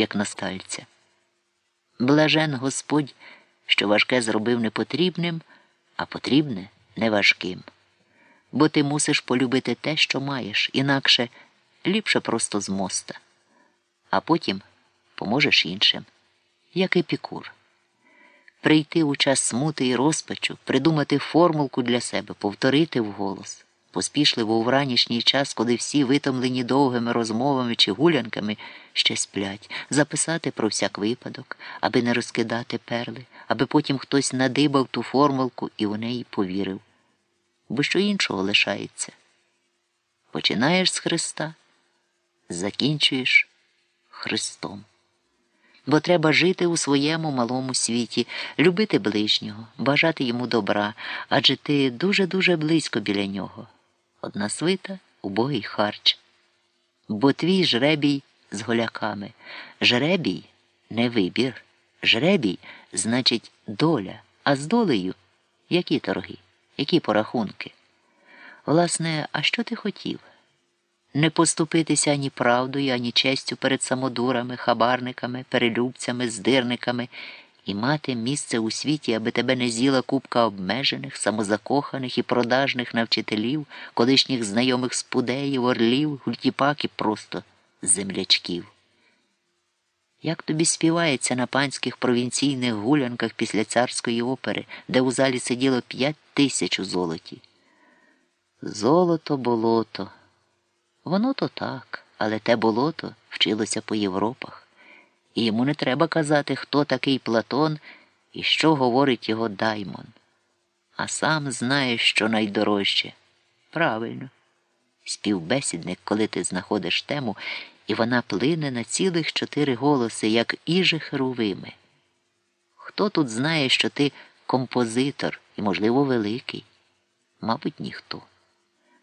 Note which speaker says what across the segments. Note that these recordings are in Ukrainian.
Speaker 1: як настальця. Блажен Господь, що важке зробив непотрібним, а потрібне неважким. Бо ти мусиш полюбити те, що маєш, інакше ліпше просто з моста, а потім поможеш іншим, як епікур. Прийти у час смути і розпачу, придумати формулку для себе, повторити вголос, поспішливо у вранішній час, коли всі витомлені довгими розмовами чи гулянками ще сплять, записати про всяк випадок, аби не розкидати перли, аби потім хтось надибав ту формулку і у неї повірив. Бо що іншого лишається? Починаєш з Христа, закінчуєш Христом. Бо треба жити у своєму малому світі, любити ближнього, бажати йому добра, адже ти дуже-дуже близько біля нього. Одна свита, убогий харч. Бо твій жребій з голяками. Жребій не вибір. Жребій значить доля, а з долею які торги, які порахунки. Власне, а що ти хотів? не поступитися ані правдою, ані честю перед самодурами, хабарниками, перелюбцями, здирниками і мати місце у світі, аби тебе не з'їла купка обмежених, самозакоханих і продажних навчителів, колишніх знайомих спудеїв, орлів, гультіпак і просто землячків. Як тобі співається на панських провінційних гулянках після царської опери, де у залі сиділо п'ять тисяч у золоті? Золото, болото. Воно то так, але те болото вчилося по Європах, і йому не треба казати, хто такий Платон і що говорить його даймон. А сам знає, що найдорожче. Правильно, співбесідник, коли ти знаходиш тему, і вона плине на цілих чотири голоси, як іже херовими. Хто тут знає, що ти композитор і, можливо, великий? Мабуть, ніхто.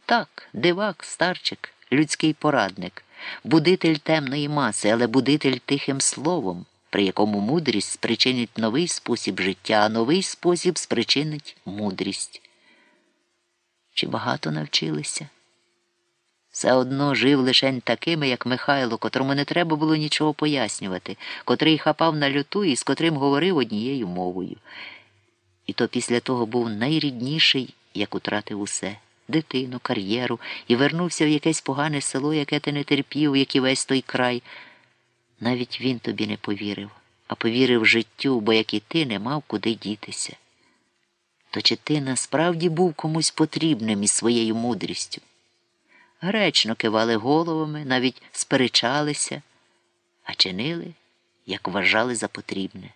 Speaker 1: Так, дивак, старчик людський порадник, будитель темної маси, але будитель тихим словом, при якому мудрість спричинить новий спосіб життя, а новий спосіб спричинить мудрість. Чи багато навчилися? Все одно жив лишень такими, як Михайло, котрому не треба було нічого пояснювати, котрий хапав на люту і з котрим говорив однією мовою. І то після того був найрідніший, як утратив усе дитину, кар'єру і вернувся в якесь погане село, яке ти не терпів, як і весь той край. Навіть він тобі не повірив, а повірив життю, бо як і ти не мав куди дітися. То чи ти насправді був комусь потрібним із своєю мудрістю? Гречно кивали головами, навіть сперечалися, а чинили, як вважали за потрібне.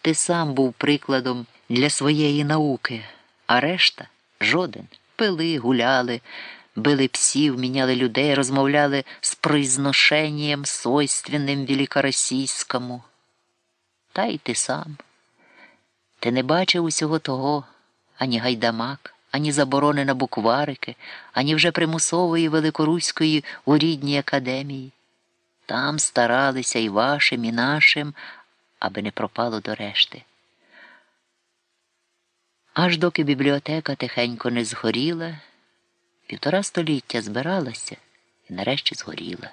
Speaker 1: Ти сам був прикладом для своєї науки, а решта жоден пили, гуляли, били псів, міняли людей, розмовляли з произношенням свойственним великоросійському. Та й ти сам. Ти не бачив усього того, ані гайдамак, ані заборони на букварики, ані вже примусової великоруської у рідній академії. Там старалися і вашим, і нашим, аби не пропало до решти аж доки бібліотека тихенько не згоріла, півтора століття збиралася і нарешті згоріла.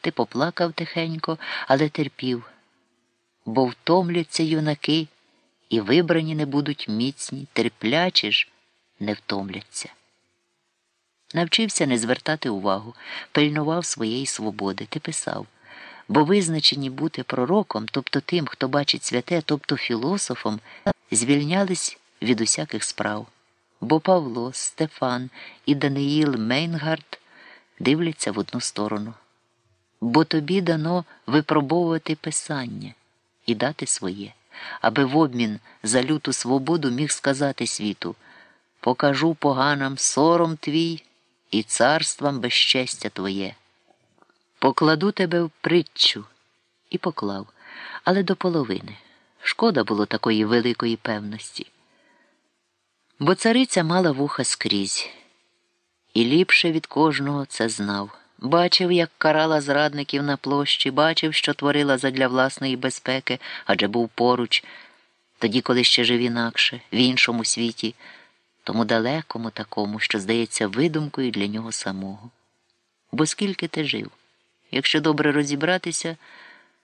Speaker 1: Ти поплакав тихенько, але терпів, бо втомляться юнаки і вибрані не будуть міцні, терплячі ж не втомляться. Навчився не звертати увагу, пильнував своєї свободи, ти писав, бо визначені бути пророком, тобто тим, хто бачить святе, тобто філософом звільнялись від усяких справ, бо Павло, Стефан і Даниїл Мейнгард дивляться в одну сторону. Бо тобі дано випробовувати Писання і дати своє, аби в обмін за люту свободу міг сказати світу Покажу поганам сором твій і царствам безчестя твоє. Покладу тебе в притчу і поклав, але до половини. Шкода було такої великої певності. Бо цариця мала вуха скрізь, і ліпше від кожного це знав. Бачив, як карала зрадників на площі, бачив, що творила задля власної безпеки, адже був поруч, тоді, коли ще жив інакше, в іншому світі, тому далекому такому, що здається видумкою для нього самого. Бо скільки ти жив? Якщо добре розібратися,